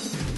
Peace.